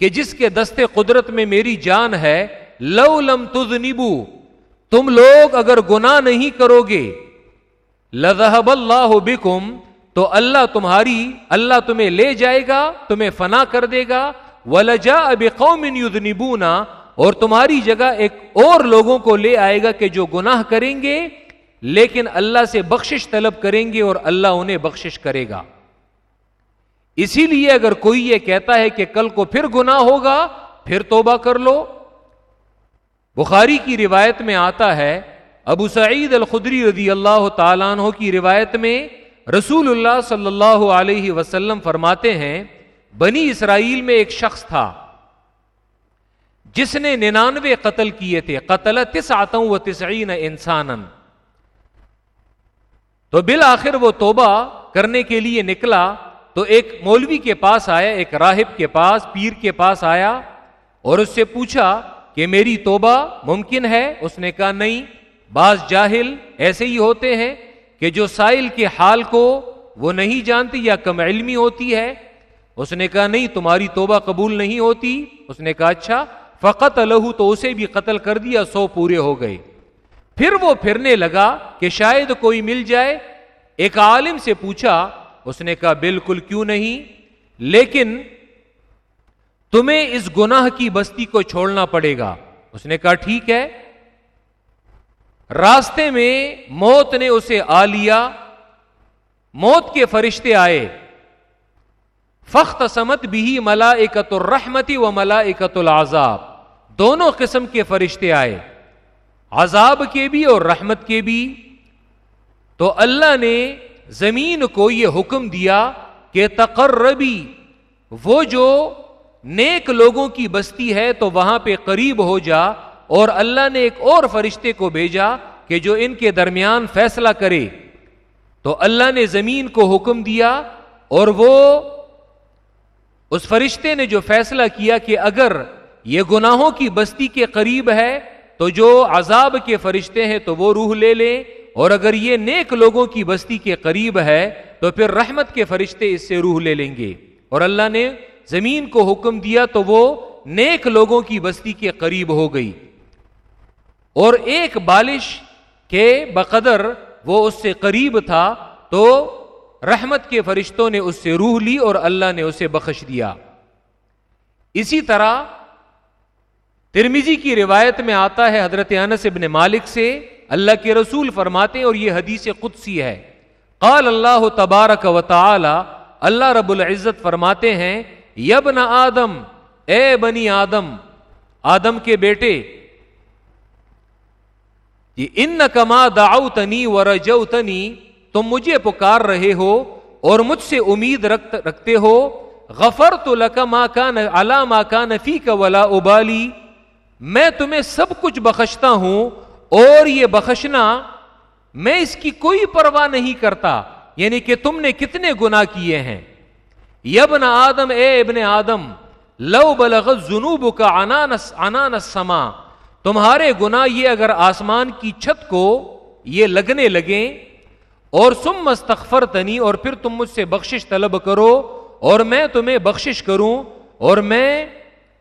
کہ جس کے دستے قدرت میں میری جان ہے، لو لم تذنبو تم لوگ اگر گناہ نہیں کرو گے لذہب اللہ بکم تو اللہ تمہاری، اللہ تمہیں لے جائے گا، تمہیں فنا کر دے گا ولجا اب قوم یذنبونا اور تمہاری جگہ ایک اور لوگوں کو لے آئے گا کہ جو گناہ کریں گے لیکن اللہ سے بخشش طلب کریں گے اور اللہ انہیں بخشش کرے گا۔ اسی لیے اگر کوئی یہ کہتا ہے کہ کل کو پھر گنا ہوگا، پھر توبہ کر لو۔ بخاری کی روایت میں آتا ہے، ابو سعید الخدری رضی اللہ تعالیٰ عنہ کی روایت میں رسول اللہ صلی اللہ علیہ وسلم فرماتے ہیں، بنی اسرائیل میں ایک شخص تھا، جس نے ننانوے قتل کیے تھے، قتل تس آتا ہوں وہ تسعین انسان تو بالآخر وہ توبہ کرنے کے لیے نکلا تو ایک مولوی کے پاس آیا، ایک راہب کے پاس، پیر کے پاس آیا اور اس سے پوچھا کہ میری توبہ ممکن ہے؟ اس نے کہا، نہیں، بعض جاہل ایسے ہی ہوتے ہیں کہ جو سائل کے حال کو وہ نہیں جانتی یا کم علمی ہوتی ہے۔ اس نے کہا، نہیں، تمہاری توبہ قبول نہیں ہوتی۔ اس نے کہا اچھا فقط لہو تو اسے بھی قتل کر دیا، سو پورے ہو گئے۔ پھر وہ پھرنے لگا کہ شاید کوئی مل جائے۔ ایک عالم سے پوچھا، اس نے کہا، بالکل کیوں نہیں؟ لیکن تمہیں اس گناہ کی بستی کو چھوڑنا پڑے گا۔ اس نے کہا، ٹھیک ہے۔ راستے میں موت نے اسے آ لیا۔ موت کے فرشتے آئے۔ فخت سمت بھی ملا اکت الرحمتی و ملا اکت العذاب۔ دونوں قسم کے فرشتے آئے۔ عذاب کے بھی اور رحمت کے بھی، تو اللہ نے زمین کو یہ حکم دیا کہ تقربی، وہ جو نیک لوگوں کی بستی ہے تو وہاں پہ قریب ہو جا اور اللہ نے ایک اور فرشتے کو بھیجا کہ جو ان کے درمیان فیصلہ کرے۔ تو اللہ نے زمین کو حکم دیا اور وہ اس فرشتے نے جو فیصلہ کیا کہ اگر یہ گناہوں کی بستی کے قریب ہے تو جو عذاب کے فرشتے ہیں تو وہ روح لے لیں، اور اگر یہ نیک لوگوں کی بستی کے قریب ہے، تو پھر رحمت کے فرشتے اس سے روح لے لیں گے۔ اور اللہ نے زمین کو حکم دیا تو وہ نیک لوگوں کی بستی کے قریب ہو گئی۔ اور ایک بالش کے بقدر وہ اس سے قریب تھا، تو رحمت کے فرشتوں نے اس سے روح لی اور اللہ نے اسے بخش دیا۔ اسی طرح ترمیزی کی روایت میں آتا ہے حضرت انس ابن مالک سے، اللہ کے رسول فرماتے ہیں اور یہ حدیث قدسی ہے۔ قال اللہ تبارک و تعالی، اللہ رب العزت فرماتے ہیں یبن آدم، اے بنی آدم آدم کے بیٹے، یہ ان کما داؤتنی و رجوتنی، تم مجھے پکار رہے ہو اور مجھ سے امید رکھتے ہو غفر تو لکا ماں کا اللہ ماں کا نفی کا ولا ابالی میں تمہیں سب کچھ بخشتا ہوں اور یہ بخشنا میں اس کی کوئی پرواہ نہیں کرتا یعنی کہ تم نے کتنے گنا کیے ہیں۔ یبن آدم، اے ابن آدم، لو بلغ جنوب کا انانس انانس سما۔ تمہارے گنا یہ اگر آسمان کی چھت کو یہ لگنے لگیں اور سم مستخفر تنی اور پھر تم مجھ سے بخشش طلب کرو، اور میں تمہیں بخشش کروں، اور میں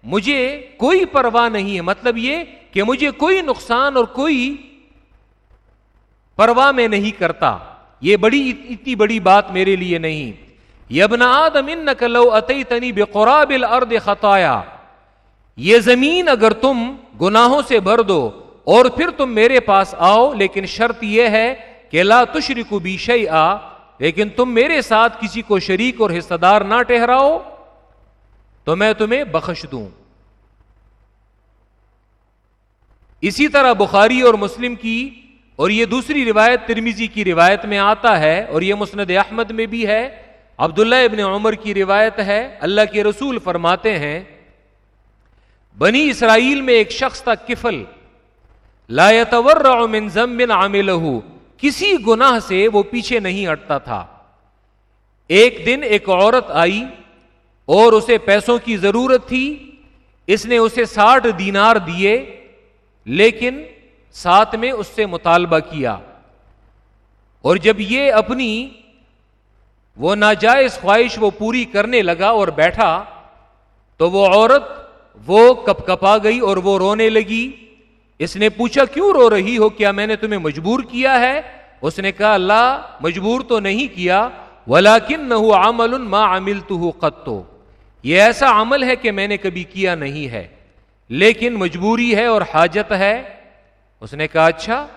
مجھے کوئی پرواہ نہیں ہے۔ مطلب یہ کہ مجھے کوئی نقصان اور کوئی پرواہ میں نہیں کرتا۔ یہ بڑی، اتنی بڑی بات میرے لیے نہیں۔ یبنا آدم ان نقلو عطی تنی بے قراب الارض خطایا۔ یہ زمین اگر تم گناہوں سے بھر دو اور پھر تم میرے پاس آؤ، لیکن شرط یہ ہے کہ لا تشرک بی شی آ لیکن تم میرے ساتھ کسی کو شریک اور حصہ دار نہ ٹہراؤ تو میں تمہیں بخش دوں۔ اسی طرح بخاری اور مسلم کی اور یہ دوسری روایت ترمیزی کی روایت میں آتا ہے اور یہ مسند احمد میں بھی ہے۔ عبداللہ ابن عمر کی روایت ہے۔ اللہ کے رسول فرماتے ہیں، بنی اسرائیل میں ایک شخص تھا کفل۔ لا يتورع من ذنب عمله کسی گناہ سے وہ پیچھے نہیں ہٹتا تھا۔ ایک دن ایک عورت آئی۔ اور اسے پیسوں کی ضرورت تھی، اس نے اسے ساٹھ دینار دیے، لیکن ساتھ میں اس سے مطالبہ کیا۔ اور جب یہ اپنی وہ ناجائز خواہش وہ پوری کرنے لگا اور بیٹھا، تو وہ عورت وہ کپ کپا گئی اور وہ رونے لگی۔ اس نے پوچھا، کیوں رو رہی ہو؟ کیا میں نے تمہیں مجبور کیا ہے؟ اس نے کہا، اللہ مجبور تو نہیں کیا ولاکن نہ عمل ما عمل تو یہ ایسا عمل ہے کہ میں نے کبھی کیا نہیں ہے، لیکن مجبوری ہے اور حاجت ہے۔ اس نے کہا اچھا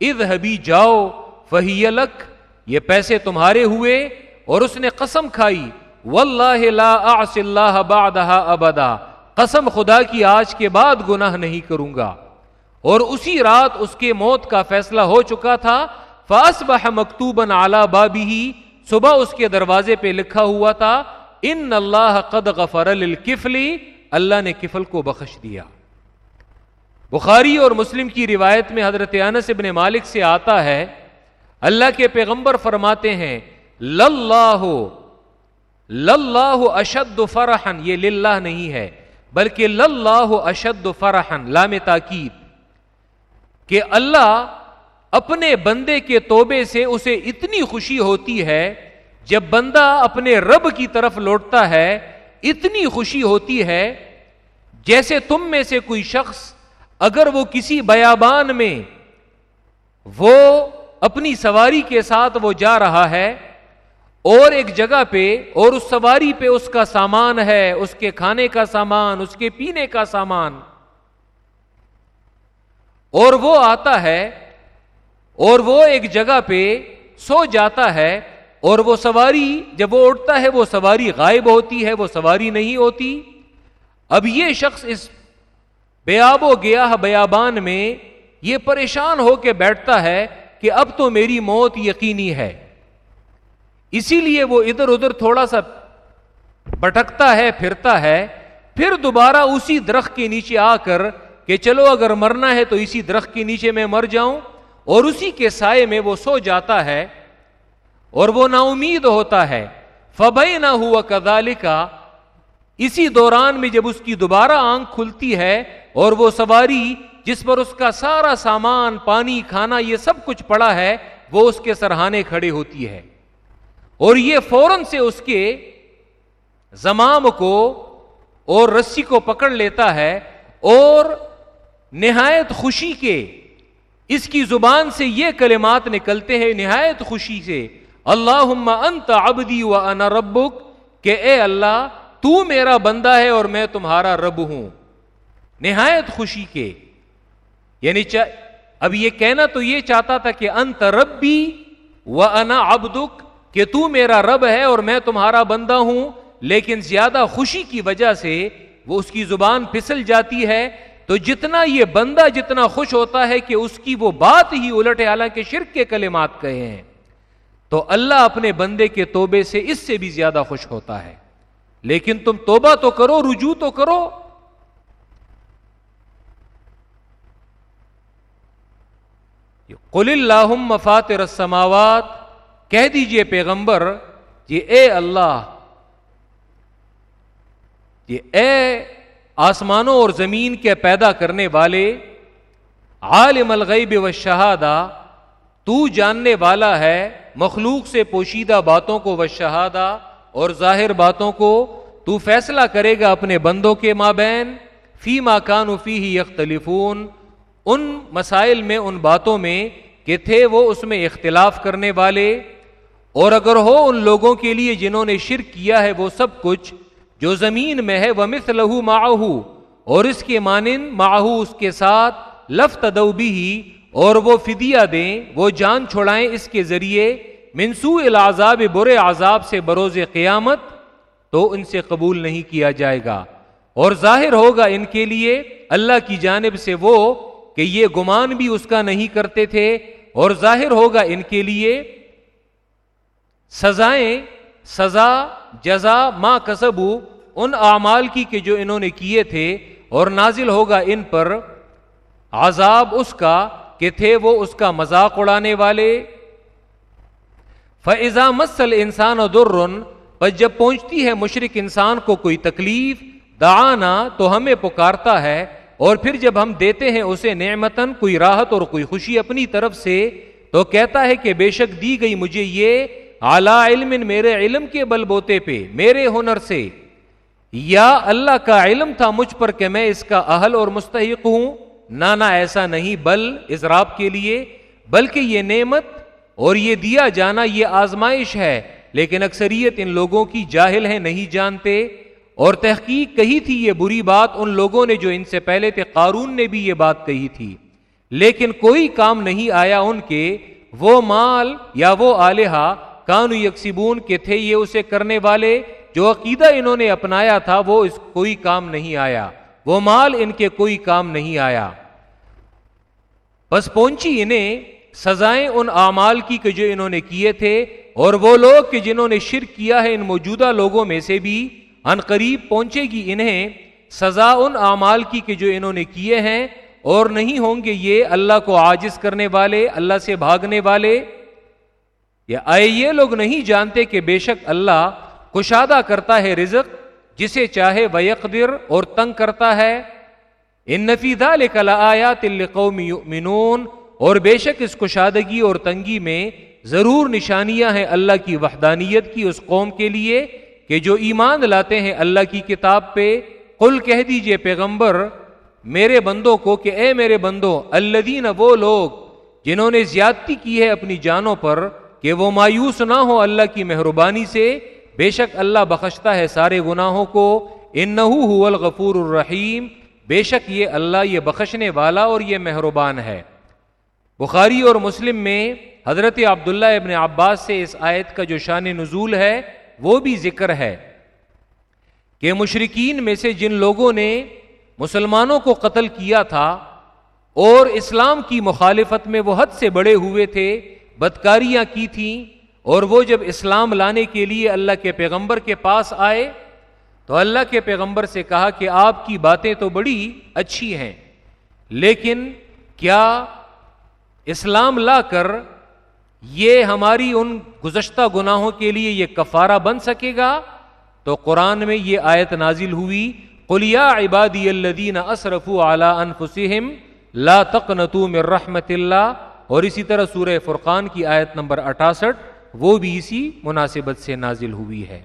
اد حبی جاؤ، فہی لک، یہ پیسے تمہارے ہوئے اور اس نے قسم کھائی۔ واللہ لا اعص اللہ بعدها ابدا، قسم خدا کی آج کے بعد گناہ نہیں کروں گا۔ اور اسی رات اس کے موت کا فیصلہ ہو چکا تھا۔ فاصبح مکتوبا علی بابی صبح اس کے دروازے پہ لکھا ہوا تھا۔ ان اللہ قد غفر للکفلی اللہ نے کفل کو بخش دیا۔ بخاری اور مسلم کی روایت میں حضرت انس ابن مالک سے آتا ہے، اللہ کے پیغمبر فرماتے ہیں، للہ للہ اشد فرحن یہ للہ نہیں ہے، بلکہ للہ اشد فرحن لام تاکید۔ کہ اللہ اپنے بندے کے توبے سے اسے اتنی خوشی ہوتی ہے جب بندہ اپنے رب کی طرف لوٹتا ہے، اتنی خوشی ہوتی ہے جیسے تم میں سے کوئی شخص اگر وہ کسی بیابان میں وہ اپنی سواری کے ساتھ وہ جا رہا ہے اور ایک جگہ پہ اور اس سواری پہ اس کا سامان ہے، اس کے کھانے کا سامان، اس کے پینے کا سامان، اور وہ آتا ہے اور وہ ایک جگہ پہ سو جاتا ہے اور وہ سواری جب وہ اٹھتا ہے وہ سواری غائب ہوتی ہے وہ سواری نہیں ہوتی اب یہ شخص اس بے آب و گیا بیابان میں یہ پریشان ہو کے بیٹھتا ہے کہ اب تو میری موت یقینی ہے اسی لیے وہ ادھر ادھر تھوڑا سا بٹکتا ہے پھرتا ہے پھر دوبارہ اسی درخت کے نیچے آ کر کہ چلو اگر مرنا ہے تو اسی درخت کے نیچے میں مر جاؤں اور اسی کے سائے میں وہ سو جاتا ہے اور وہ نا امید ہوتا ہے۔ فبئی نہ ہوا کدال کا اسی دوران میں جب اس کی دوبارہ آنکھ کھلتی ہے اور وہ سواری جس پر اس کا سارا سامان، پانی، کھانا، یہ سب کچھ پڑا ہے، وہ اس کے سرہانے کھڑے ہوتی ہے۔ اور یہ فوراً سے اس کے زمام کو اور رسی کو پکڑ لیتا ہے اور نہایت خوشی کے اس کی زبان سے یہ کلمات نکلتے ہیں، نہایت خوشی سے۔ اللہ انت ابدی و انا ربک کہ اے اللہ تو میرا بندہ ہے اور میں تمہارا رب ہوں نہایت خوشی کے یعنی اب یہ کہنا تو یہ چاہتا تھا کہ انت ربی و انا ابدک کہ تو میرا رب ہے اور میں تمہارا بندہ ہوں لیکن زیادہ خوشی کی وجہ سے وہ اس کی زبان پھسل جاتی ہے تو جتنا یہ بندہ جتنا خوش ہوتا ہے کہ اس کی وہ بات ہی الٹ حالانکہ شرک کے کلمات کہے ہیں تو اللہ اپنے بندے کے توبے سے اس سے بھی زیادہ خوش ہوتا ہے۔ لیکن تم توبہ تو کرو، رجوع تو کرو۔ قل اللہ مفات رسماوات کہہ دیجیے پیغمبر، یہ اے اللہ، یہ اے آسمانوں اور زمین کے پیدا کرنے والے، عالم الغیب و شہادہ تو جاننے والا ہے مخلوق سے پوشیدہ باتوں کو و شہادہ اور ظاہر باتوں کو تو فیصلہ کرے گا اپنے بندوں کے مابین، فی ماکان فی ہی یختلفون، ان مسائل میں، ان باتوں میں کہ تھے وہ اس میں اختلاف کرنے والے۔ اور اگر ہو ان لوگوں کے لیے جنہوں نے شرک کیا ہے وہ سب کچھ جو زمین میں ہے وہ مس لہو اور اس کے مانند ماہو اس کے ساتھ لفت ادوبی ہی اور وہ فدیہ دیں، وہ جان چھوڑائیں اس کے ذریعے منسو العذاب، برے عذاب سے بروز قیامت، تو ان سے قبول نہیں کیا جائے گا۔ اور ظاہر ہوگا ان کے لیے، اللہ کی جانب سے وہ کہ یہ گمان بھی اس کا نہیں کرتے تھے، اور ظاہر ہوگا ان کے لیے، سزائیں، سزا، جزا ماں کسبو، ان اعمال کی کہ جو انہوں نے کیے تھے، اور نازل ہوگا ان پر، عذاب اس کا کہ تھے وہ اس کا مذاق اڑانے والے۔ فضا مسل انسان و درن پر جب پہنچتی ہے مشرق انسان کو کوئی تکلیف، دعانا تو ہمیں پکارتا ہے، اور پھر جب ہم دیتے ہیں اسے نعمتن کوئی راحت اور کوئی خوشی اپنی طرف سے، تو کہتا ہے کہ بے شک دی گئی مجھے یہ اعلی علم، میرے علم کے بل بوتے پہ، میرے ہنر سے۔ یا اللہ کا علم تھا مجھ پر کہ میں اس کا اہل اور مستحق ہوں۔ نانا ایسا نہیں، بل اضراب کے لیے، بلکہ یہ نعمت اور یہ دیا جانا یہ آزمائش ہے، لیکن اکثریت ان لوگوں کی جاہل ہے نہیں جانتے۔ اور تحقیق کہی تھی یہ بری بات، ان لوگوں نے جو ان سے پہلے تھے، قارون نے بھی یہ بات کہی تھی۔ لیکن کوئی کام نہیں آیا ان کے، وہ مال یا وہ آلیہ کانو یکسیبون کے تھے، یہ اسے کرنے والے۔ جو عقیدہ انہوں نے اپنایا تھا، وہ اس کوئی کام نہیں آیا۔ وہ مال ان کے کوئی کام نہیں آیا۔ بس پہنچی انہیں، سزائیں ان اعمال کی کہ جو انہوں نے کیے تھے، اور وہ لوگ کہ جنہوں نے شرک کیا ہے، ان موجودہ لوگوں میں سے بھی ان قریب پہنچے گی انہیں سزا ان اعمال کی کہ جو انہوں نے کیے ہیں، اور نہیں ہوں گے یہ اللہ کو عاجز کرنے والے، اللہ سے بھاگنے والے۔ یا آئے، یہ لوگ نہیں جانتے کہ بے شک اللہ کشادہ کرتا ہے رزق، جسے چاہے ویقدر اور تنگ کرتا ہے۔ ان نفیدہ لکلا آیا تل اور بے شک اس کشادگی اور تنگی میں ضرور نشانیاں ہیں اللہ کی وحدانیت کی اس قوم کے لیے کہ جو ایمان لاتے ہیں اللہ کی کتاب پہ، قل کہہ دیجیے پیغمبر، میرے بندوں کو کہ اے میرے بندوں الدین وہ لوگ جنہوں نے زیادتی کی ہے اپنی جانوں پر کہ وہ مایوس نہ ہو اللہ کی مہربانی سے، بے شک اللہ بخشتا ہے سارے گناہوں کو ان الغفور الرحیم بے شک یہ اللہ یہ بخشنے والا اور یہ مہربان ہے۔ بخاری اور مسلم میں حضرت عبداللہ ابن عباس سے اس آیت کا جو شان نزول ہے، وہ بھی ذکر ہے کہ مشرقین میں سے جن لوگوں نے مسلمانوں کو قتل کیا تھا اور اسلام کی مخالفت میں وہ حد سے بڑے ہوئے تھے، بدکاریاں کی تھیں اور وہ جب اسلام لانے کے لیے اللہ کے پیغمبر کے پاس آئے تو اللہ کے پیغمبر سے کہا کہ آپ کی باتیں تو بڑی اچھی ہیں، لیکن کیا اسلام لا کر یہ ہماری ان گزشتہ گناہوں کے لیے یہ کفارہ بن سکے گا؟ تو قرآن میں یہ آیت نازل ہوئی قلیا عبادی الدین اصرف اعلی انفسم لا تقنتو من رحمت اللہ، اور اسی طرح سورہ فرقان کی آیت نمبر اٹھاسٹھ، وہ بھی اسی مناسبت سے نازل ہوئی ہے۔